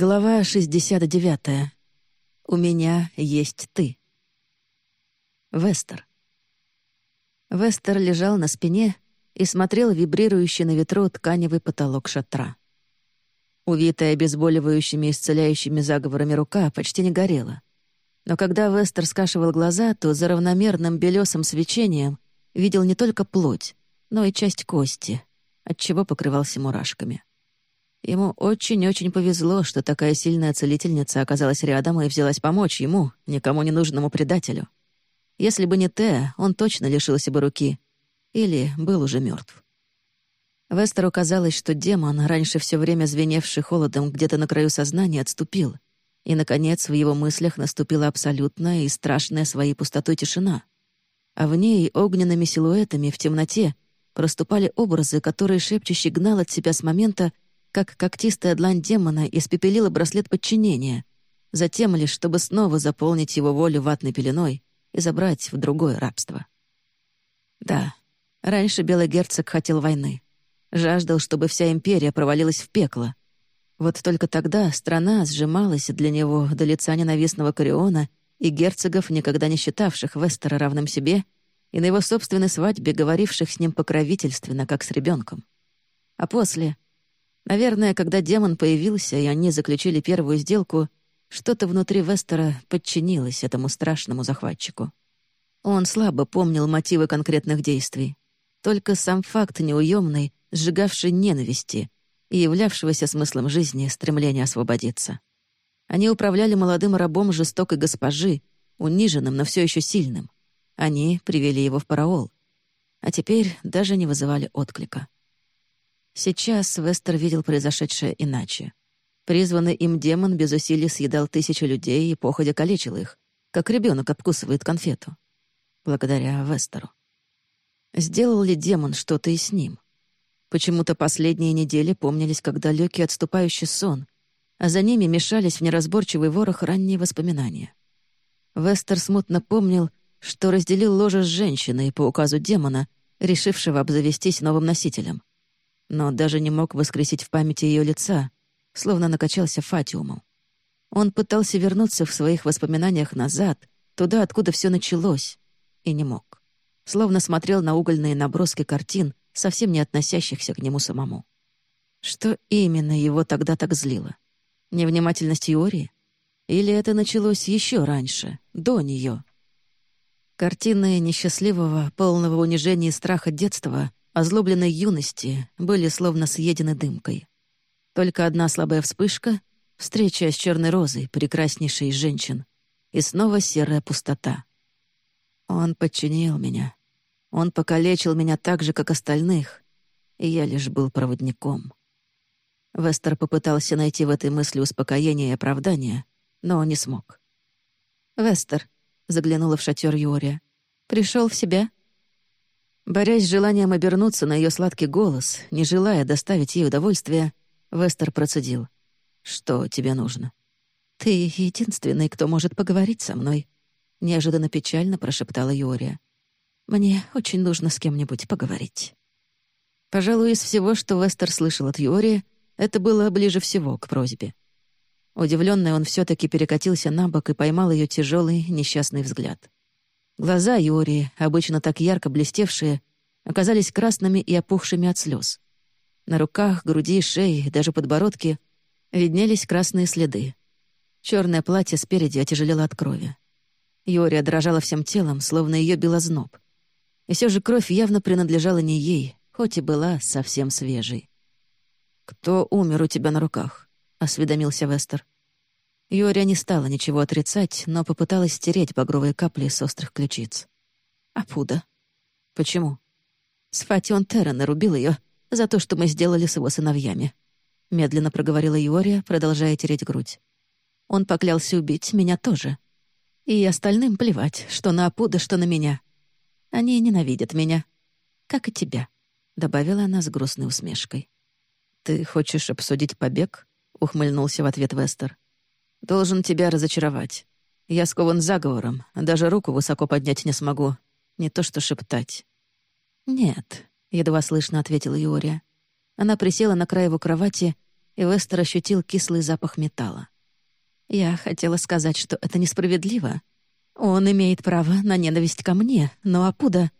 Глава 69. У меня есть ты. Вестер. Вестер лежал на спине и смотрел вибрирующий на ветру тканевый потолок шатра. Увитая обезболивающими исцеляющими заговорами рука почти не горела. Но когда Вестер скашивал глаза, то за равномерным белесым свечением видел не только плоть, но и часть кости, отчего покрывался мурашками. Ему очень-очень повезло, что такая сильная целительница оказалась рядом и взялась помочь ему, никому не нужному предателю. Если бы не Теа, он точно лишился бы руки. Или был уже мертв. Вестеру казалось, что демон, раньше все время звеневший холодом где-то на краю сознания, отступил. И, наконец, в его мыслях наступила абсолютная и страшная своей пустотой тишина. А в ней огненными силуэтами в темноте проступали образы, которые шепчущий гнал от себя с момента, как когтистая длань демона испепелила браслет подчинения, затем лишь, чтобы снова заполнить его волю ватной пеленой и забрать в другое рабство. Да, раньше белый герцог хотел войны. Жаждал, чтобы вся империя провалилась в пекло. Вот только тогда страна сжималась для него до лица ненавистного Кориона и герцогов, никогда не считавших Вестера равным себе, и на его собственной свадьбе говоривших с ним покровительственно, как с ребенком. А после Наверное, когда демон появился, и они заключили первую сделку, что-то внутри Вестера подчинилось этому страшному захватчику. Он слабо помнил мотивы конкретных действий. Только сам факт неуемный, сжигавший ненависти и являвшегося смыслом жизни стремления освободиться. Они управляли молодым рабом жестокой госпожи, униженным, но все еще сильным. Они привели его в параол. А теперь даже не вызывали отклика. Сейчас Вестер видел произошедшее иначе. Призванный им демон без усилий съедал тысячи людей и походя калечил их, как ребенок обкусывает конфету. Благодаря Вестеру. Сделал ли демон что-то и с ним? Почему-то последние недели помнились как далекий отступающий сон, а за ними мешались в неразборчивый ворох ранние воспоминания. Вестер смутно помнил, что разделил ложе с женщиной по указу демона, решившего обзавестись новым носителем но даже не мог воскресить в памяти ее лица, словно накачался фатиумом. Он пытался вернуться в своих воспоминаниях назад, туда, откуда все началось, и не мог. Словно смотрел на угольные наброски картин, совсем не относящихся к нему самому. Что именно его тогда так злило? Невнимательность Юрии? Или это началось еще раньше, до нее? Картины несчастливого, полного унижения и страха детства озлобленной юности были словно съедены дымкой. Только одна слабая вспышка — встреча с черной розой, прекраснейшей из женщин, и снова серая пустота. Он подчинил меня. Он покалечил меня так же, как остальных, и я лишь был проводником. Вестер попытался найти в этой мысли успокоение и оправдание, но не смог. «Вестер», — заглянула в шатер Юрия, — «пришел в себя?» Борясь с желанием обернуться на ее сладкий голос, не желая доставить ей удовольствие, Вестер процедил. «Что тебе нужно?» «Ты единственный, кто может поговорить со мной», — неожиданно печально прошептала Юрия. «Мне очень нужно с кем-нибудь поговорить». Пожалуй, из всего, что Вестер слышал от Юрия, это было ближе всего к просьбе. Удивленный он все таки перекатился на бок и поймал ее тяжелый несчастный взгляд. Глаза Юрии, обычно так ярко блестевшие, оказались красными и опухшими от слез. На руках, груди, шее, даже подбородке виднелись красные следы. Черное платье спереди отяжелело от крови. Юрия дрожала всем телом, словно ее била зноб. И все же кровь явно принадлежала не ей, хоть и была совсем свежей. «Кто умер у тебя на руках?» — осведомился Вестер. Юрия не стала ничего отрицать, но попыталась стереть багровые капли с острых ключиц. «Апуда». «Почему?» «Сфатион Терра нарубил ее за то, что мы сделали с его сыновьями», — медленно проговорила Юрия, продолжая тереть грудь. «Он поклялся убить меня тоже. И остальным плевать, что на Апуда, что на меня. Они ненавидят меня. Как и тебя», — добавила она с грустной усмешкой. «Ты хочешь обсудить побег?» — ухмыльнулся в ответ Вестер. Должен тебя разочаровать. Я скован заговором, даже руку высоко поднять не смогу. Не то что шептать». «Нет», — едва слышно ответила Юрия. Она присела на край его кровати и Вестер ощутил кислый запах металла. Я хотела сказать, что это несправедливо. Он имеет право на ненависть ко мне, но Апуда...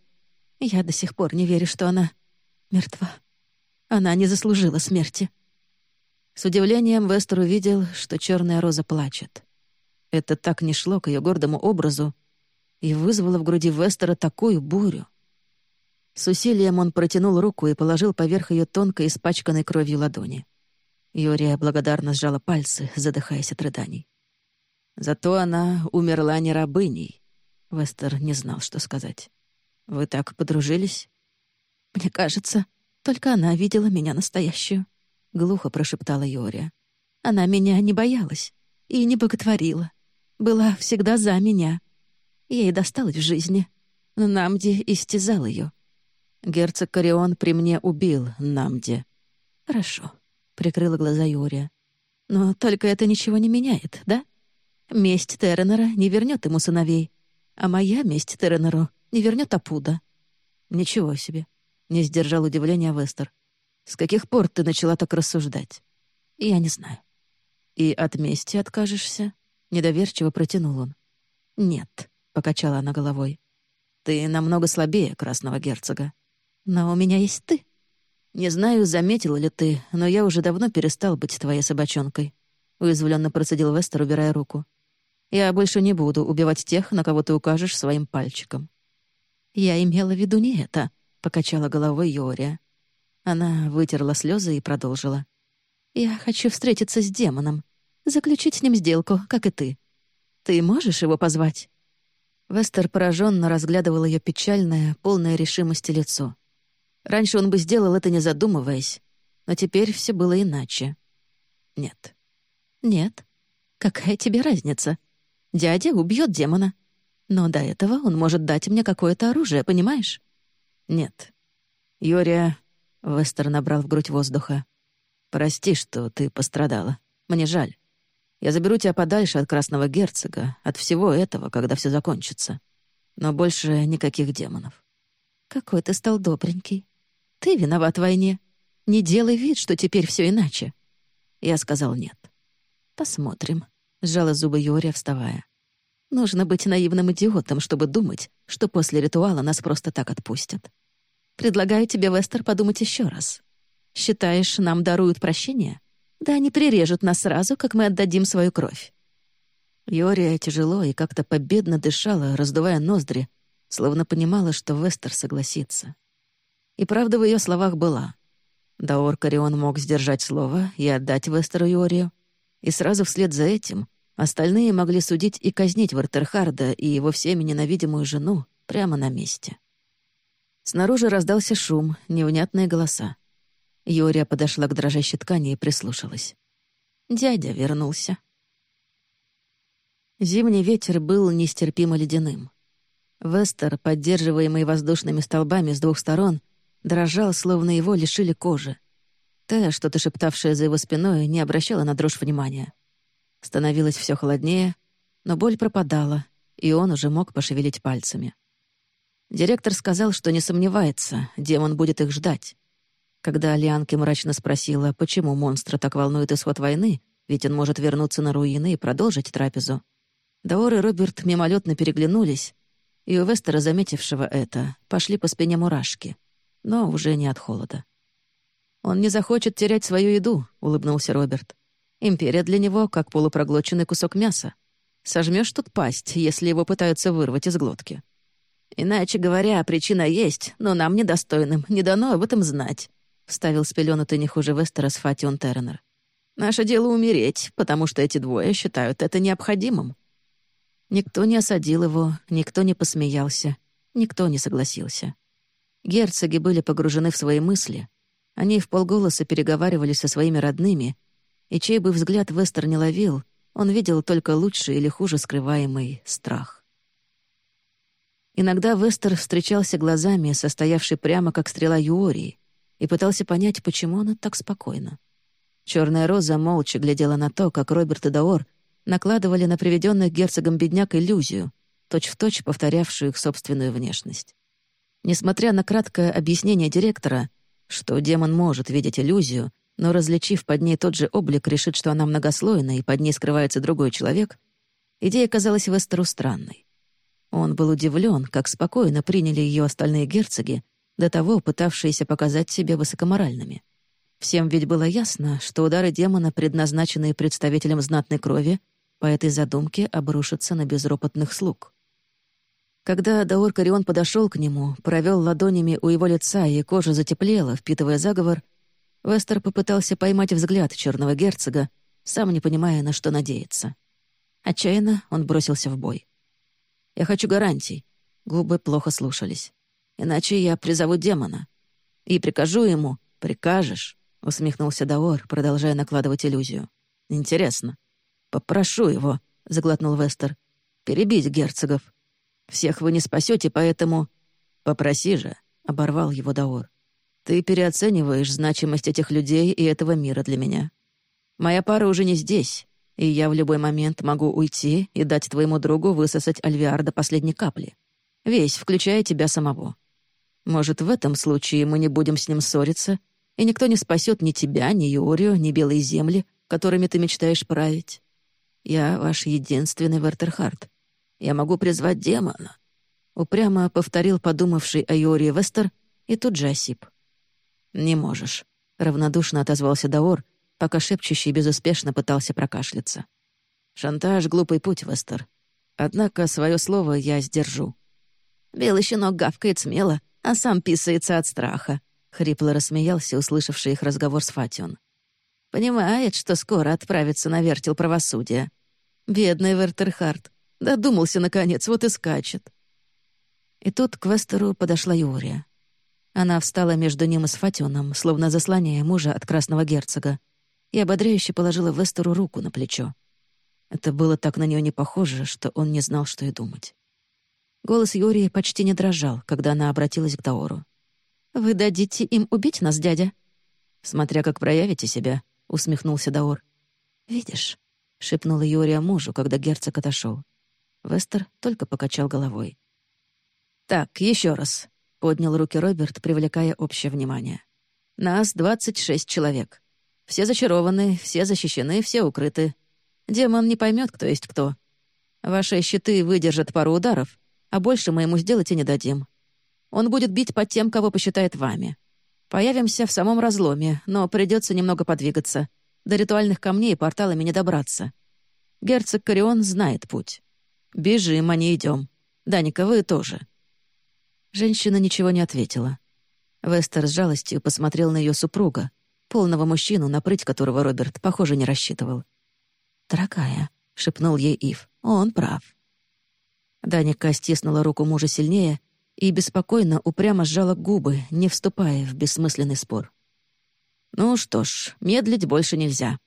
Я до сих пор не верю, что она мертва. Она не заслужила смерти. С удивлением Вестер увидел, что черная роза плачет. Это так не шло к ее гордому образу и вызвало в груди Вестера такую бурю. С усилием он протянул руку и положил поверх ее тонкой, испачканной кровью ладони. Юрия благодарно сжала пальцы, задыхаясь от рыданий. Зато она умерла не рабыней. Вестер не знал, что сказать. «Вы так подружились?» «Мне кажется, только она видела меня настоящую», — глухо прошептала Юрия. «Она меня не боялась и не боготворила. Была всегда за меня. Ей досталось в жизни. Намди истязал ее. Герцог Корион при мне убил Намди. Хорошо, прикрыла глаза Юрия. Но только это ничего не меняет, да? Месть Терренера не вернет ему сыновей, а моя месть Терренеру не вернет Апуда. Ничего себе, не сдержал удивления Вестер. С каких пор ты начала так рассуждать? Я не знаю. И от мести откажешься? Недоверчиво протянул он. Нет, покачала она головой. Ты намного слабее красного герцога. Но у меня есть ты. Не знаю, заметила ли ты, но я уже давно перестал быть твоей собачонкой. Уязвленно процедил Вестер, убирая руку. Я больше не буду убивать тех, на кого ты укажешь своим пальчиком. Я имела в виду не это, покачала головой Йория. Она вытерла слезы и продолжила. Я хочу встретиться с демоном, заключить с ним сделку, как и ты. Ты можешь его позвать? Вестер пораженно разглядывал ее печальное, полное решимости лицо. Раньше он бы сделал это, не задумываясь, но теперь все было иначе. Нет. Нет. Какая тебе разница? Дядя убьет демона. Но до этого он может дать мне какое-то оружие, понимаешь? Нет. Юрия... Вестер набрал в грудь воздуха. «Прости, что ты пострадала. Мне жаль. Я заберу тебя подальше от Красного Герцога, от всего этого, когда все закончится. Но больше никаких демонов». «Какой ты стал добренький. Ты виноват в войне. Не делай вид, что теперь все иначе. Я сказал нет. Посмотрим, сжала зубы Юрия, вставая. Нужно быть наивным идиотом, чтобы думать, что после ритуала нас просто так отпустят. Предлагаю тебе, Вестер, подумать еще раз. Считаешь, нам даруют прощение? Да они прирежут нас сразу, как мы отдадим свою кровь. Юрия тяжело и как-то победно дышала, раздувая ноздри, словно понимала, что Вестер согласится. И правда в ее словах была. Даор Карион мог сдержать слово и отдать Вестеру Йорию, и сразу вслед за этим остальные могли судить и казнить Вартерхарда и его всеми ненавидимую жену прямо на месте. Снаружи раздался шум, невнятные голоса. Юрия подошла к дрожащей ткани и прислушалась. Дядя вернулся. Зимний ветер был нестерпимо ледяным. Вестер, поддерживаемый воздушными столбами с двух сторон, дрожал, словно его лишили кожи. Та, что-то шептавшая за его спиной, не обращала на дрожь внимания. Становилось все холоднее, но боль пропадала, и он уже мог пошевелить пальцами. Директор сказал, что не сомневается, демон будет их ждать. Когда Лианки мрачно спросила, почему монстра так волнует исход войны, ведь он может вернуться на руины и продолжить трапезу, Даор и Роберт мимолетно переглянулись, и у Вестера, заметившего это, пошли по спине мурашки — но уже не от холода. «Он не захочет терять свою еду», — улыбнулся Роберт. «Империя для него как полупроглоченный кусок мяса. Сожмешь тут пасть, если его пытаются вырвать из глотки. Иначе говоря, причина есть, но нам, недостойным, не дано об этом знать», — вставил спеленутый не хуже Вестера с Фатион Терренер. «Наше дело умереть, потому что эти двое считают это необходимым». Никто не осадил его, никто не посмеялся, никто не согласился. Герцоги были погружены в свои мысли. Они в полголоса переговаривались со своими родными, и чей бы взгляд Вестер не ловил, он видел только лучший или хуже скрываемый страх. Иногда Вестер встречался глазами, состоявший прямо как стрела Юории, и пытался понять, почему она так спокойна. Черная роза молча глядела на то, как Роберт и Даор накладывали на приведенных герцогом бедняк иллюзию, точь-в-точь точь повторявшую их собственную внешность. Несмотря на краткое объяснение директора, что демон может видеть иллюзию, но, различив под ней тот же облик, решит, что она многослойная и под ней скрывается другой человек, идея казалась Вестеру странной. Он был удивлен, как спокойно приняли ее остальные герцоги, до того пытавшиеся показать себя высокоморальными. Всем ведь было ясно, что удары демона, предназначенные представителям знатной крови, по этой задумке обрушатся на безропотных слуг. Когда Даор Карион подошел к нему, провел ладонями у его лица, и кожа затеплела, впитывая заговор, Вестер попытался поймать взгляд черного герцога, сам не понимая, на что надеяться. Отчаянно он бросился в бой. «Я хочу гарантий». Губы плохо слушались. «Иначе я призову демона. И прикажу ему. Прикажешь», — усмехнулся Даор, продолжая накладывать иллюзию. «Интересно. Попрошу его», — заглотнул Вестер. «Перебить герцогов. Всех вы не спасете, поэтому...» «Попроси же», — оборвал его Даор. «Ты переоцениваешь значимость этих людей и этого мира для меня. Моя пара уже не здесь, и я в любой момент могу уйти и дать твоему другу высосать Альвиар до последней капли. Весь, включая тебя самого. Может, в этом случае мы не будем с ним ссориться, и никто не спасет ни тебя, ни Юрию, ни Белые земли, которыми ты мечтаешь править. Я ваш единственный Вертерхард. Я могу призвать демона». Упрямо повторил подумавший о Юрии Вестер и тут же осип. «Не можешь», — равнодушно отозвался Даор, пока шепчущий безуспешно пытался прокашляться. «Шантаж — глупый путь, Вестер. Однако свое слово я сдержу». Белый щенок гавкает смело, а сам писается от страха. Хрипло рассмеялся, услышавший их разговор с Фатион. «Понимает, что скоро отправится на вертел правосудия. Бедный Вертерхард. Додумался, наконец, вот и скачет». И тут к Вестеру подошла Юрия. Она встала между ним и с Фатионом, словно заслоняя мужа от красного герцога, и ободряюще положила Вестеру руку на плечо. Это было так на нее не похоже, что он не знал, что и думать. Голос Юрии почти не дрожал, когда она обратилась к Таору. «Вы дадите им убить нас, дядя?» «Смотря как проявите себя», — усмехнулся Даор. «Видишь», — шепнула Юрия мужу, когда герцог отошел. Вестер только покачал головой. «Так, еще раз», — поднял руки Роберт, привлекая общее внимание. «Нас двадцать шесть человек. Все зачарованы, все защищены, все укрыты. Демон не поймет, кто есть кто. Ваши щиты выдержат пару ударов, а больше мы ему сделать и не дадим. Он будет бить под тем, кого посчитает вами. Появимся в самом разломе, но придется немного подвигаться. До ритуальных камней порталами не добраться. Герцог Корион знает путь. Бежим, а не идем. Даника, вы тоже». Женщина ничего не ответила. Вестер с жалостью посмотрел на ее супруга, полного мужчину, на прыть которого Роберт, похоже, не рассчитывал. «Дорогая», — шепнул ей Ив, — «он прав». Даника стиснула руку мужа сильнее и беспокойно упрямо сжала губы, не вступая в бессмысленный спор. «Ну что ж, медлить больше нельзя.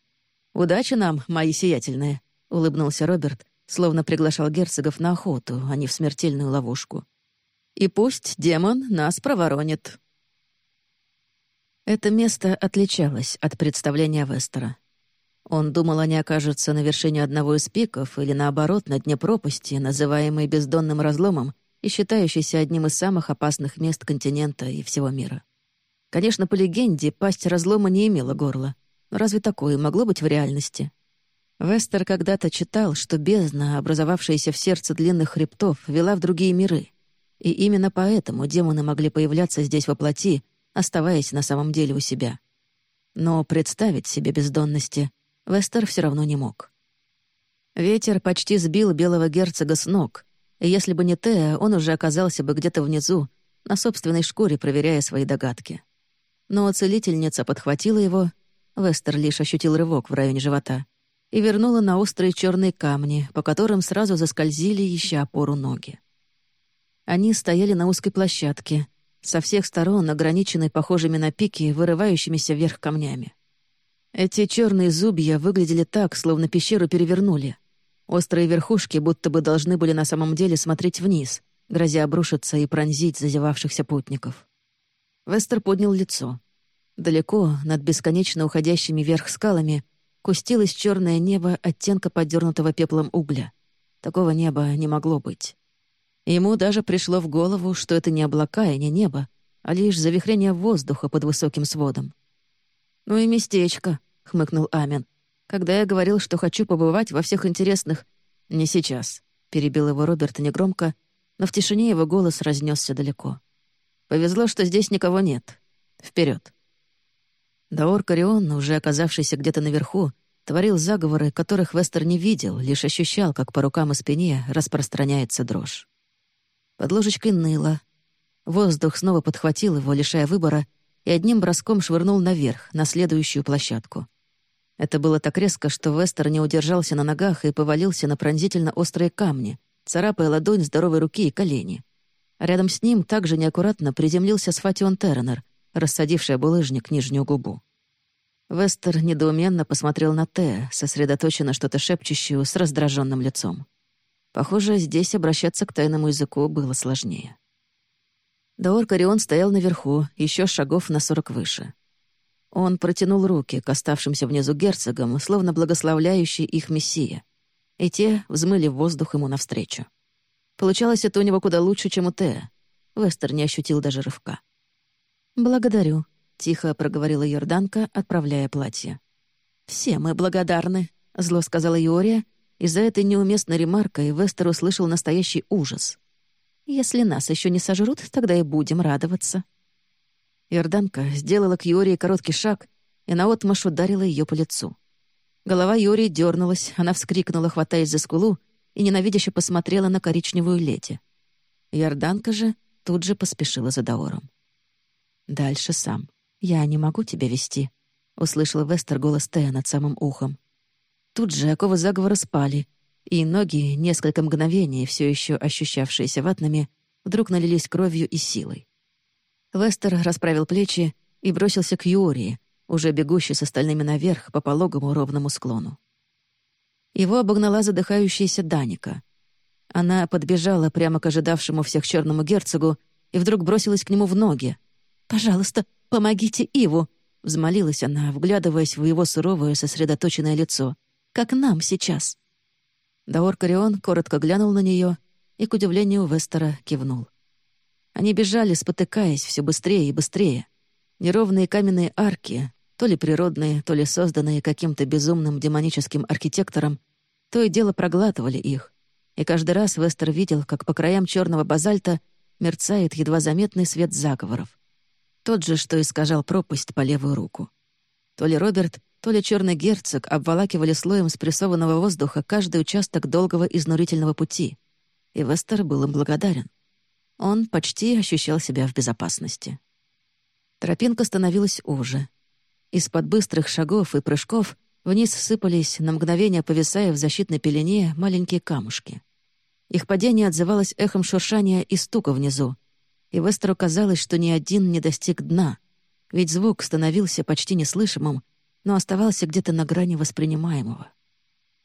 Удачи нам, мои сиятельные», — улыбнулся Роберт, словно приглашал герцогов на охоту, а не в смертельную ловушку. «И пусть демон нас проворонит». Это место отличалось от представления Вестера. Он думал, они окажутся на вершине одного из пиков или, наоборот, на дне пропасти, называемой бездонным разломом и считающейся одним из самых опасных мест континента и всего мира. Конечно, по легенде, пасть разлома не имела горла. Но разве такое могло быть в реальности? Вестер когда-то читал, что бездна, образовавшаяся в сердце длинных хребтов, вела в другие миры. И именно поэтому демоны могли появляться здесь во плоти, оставаясь на самом деле у себя. Но представить себе бездонности Вестер все равно не мог. Ветер почти сбил белого герцога с ног, и если бы не Теа, он уже оказался бы где-то внизу, на собственной шкуре проверяя свои догадки. Но целительница подхватила его, Вестер лишь ощутил рывок в районе живота, и вернула на острые черные камни, по которым сразу заскользили, еще опору ноги. Они стояли на узкой площадке, со всех сторон ограниченной похожими на пики, вырывающимися вверх камнями. Эти черные зубья выглядели так, словно пещеру перевернули. Острые верхушки будто бы должны были на самом деле смотреть вниз, грозя обрушиться и пронзить зазевавшихся путников. Вестер поднял лицо. Далеко, над бесконечно уходящими вверх скалами, кустилось черное небо оттенка подернутого пеплом угля. Такого неба не могло быть. Ему даже пришло в голову, что это не облака и не небо, а лишь завихрение воздуха под высоким сводом. «Ну и местечко», — хмыкнул Амин. «Когда я говорил, что хочу побывать во всех интересных...» «Не сейчас», — перебил его Роберт негромко, но в тишине его голос разнесся далеко. «Повезло, что здесь никого нет. Вперед. Даор Карион, уже оказавшийся где-то наверху, творил заговоры, которых Вестер не видел, лишь ощущал, как по рукам и спине распространяется дрожь. Под ложечкой ныло. Воздух снова подхватил его, лишая выбора, и одним броском швырнул наверх, на следующую площадку. Это было так резко, что Вестер не удержался на ногах и повалился на пронзительно острые камни, царапая ладонь здоровой руки и колени. А рядом с ним также неаккуратно приземлился Сфатион Терренер, рассадившая булыжник нижнюю губу. Вестер недоуменно посмотрел на Тея, сосредоточенно что-то шепчущую с раздраженным лицом. Похоже, здесь обращаться к тайному языку было сложнее. Даор Карион стоял наверху, еще шагов на сорок выше. Он протянул руки к оставшимся внизу герцогам, словно благословляющий их мессия, и те взмыли в воздух ему навстречу. Получалось это у него куда лучше, чем у Тея. Вестер не ощутил даже рывка. «Благодарю», — тихо проговорила Йорданка, отправляя платье. «Все мы благодарны», — зло сказала Юория, и за этой неуместной ремаркой Вестер услышал настоящий ужас. «Если нас еще не сожрут, тогда и будем радоваться». Йорданка сделала к Юрии короткий шаг и наотмашь ударила ее по лицу. Голова Юрии дернулась, она вскрикнула, хватаясь за скулу, и ненавидяще посмотрела на коричневую леди. Йорданка же тут же поспешила за Даором. «Дальше сам. Я не могу тебя вести», — услышала Вестер голос Тея над самым ухом. Тут же оковы заговора спали, и ноги, несколько мгновений, все еще ощущавшиеся ватными, вдруг налились кровью и силой. Вестер расправил плечи и бросился к Юрии, уже бегущий с остальными наверх по пологому ровному склону. Его обогнала задыхающаяся Даника. Она подбежала прямо к ожидавшему всех черному герцогу и вдруг бросилась к нему в ноги. «Пожалуйста, помогите Иву!» — взмолилась она, вглядываясь в его суровое, сосредоточенное лицо как нам сейчас». Даор Карион коротко глянул на нее и, к удивлению Вестера, кивнул. Они бежали, спотыкаясь все быстрее и быстрее. Неровные каменные арки, то ли природные, то ли созданные каким-то безумным демоническим архитектором, то и дело проглатывали их. И каждый раз Вестер видел, как по краям черного базальта мерцает едва заметный свет заговоров. Тот же, что искажал пропасть по левую руку. То ли Роберт, то ли черный герцог обволакивали слоем спрессованного воздуха каждый участок долгого изнурительного пути. И Вестер был им благодарен. Он почти ощущал себя в безопасности. Тропинка становилась уже. Из-под быстрых шагов и прыжков вниз сыпались, на мгновение повисая в защитной пелене, маленькие камушки. Их падение отзывалось эхом шуршания и стука внизу, и Вестеру казалось, что ни один не достиг дна, ведь звук становился почти неслышимым, но оставался где-то на грани воспринимаемого.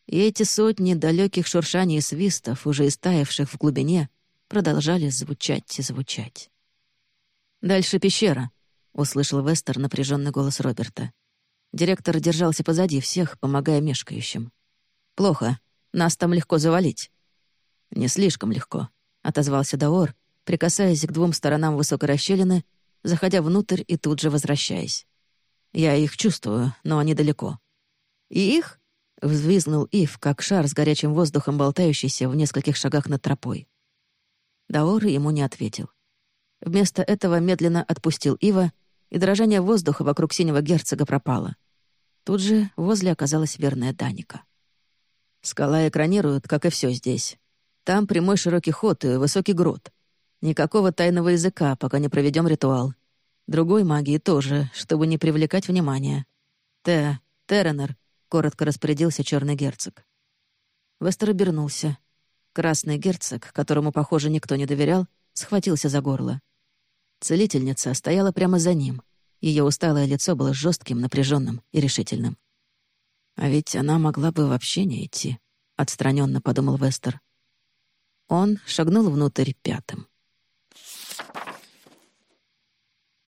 И эти сотни далеких шуршаний и свистов, уже истаявших в глубине, продолжали звучать и звучать. «Дальше пещера», — услышал Вестер напряженный голос Роберта. Директор держался позади всех, помогая мешкающим. «Плохо. Нас там легко завалить». «Не слишком легко», — отозвался Даор, прикасаясь к двум сторонам высокой расщелины, заходя внутрь и тут же возвращаясь. Я их чувствую, но они далеко. И их? Взвизнул Ив, как шар с горячим воздухом, болтающийся в нескольких шагах над тропой. Даор ему не ответил. Вместо этого медленно отпустил Ива, и дрожание воздуха вокруг синего герцога пропало. Тут же возле оказалась верная Даника. Скала экранирует, как и все здесь. Там прямой широкий ход и высокий грот. Никакого тайного языка, пока не проведем ритуал. Другой магии тоже, чтобы не привлекать внимания. «Те, Терренер», — коротко распорядился черный герцог. Вестер обернулся. Красный герцог, которому, похоже, никто не доверял, схватился за горло. Целительница стояла прямо за ним. Ее усталое лицо было жестким, напряженным и решительным. А ведь она могла бы вообще не идти, отстраненно подумал Вестер. Он шагнул внутрь пятым.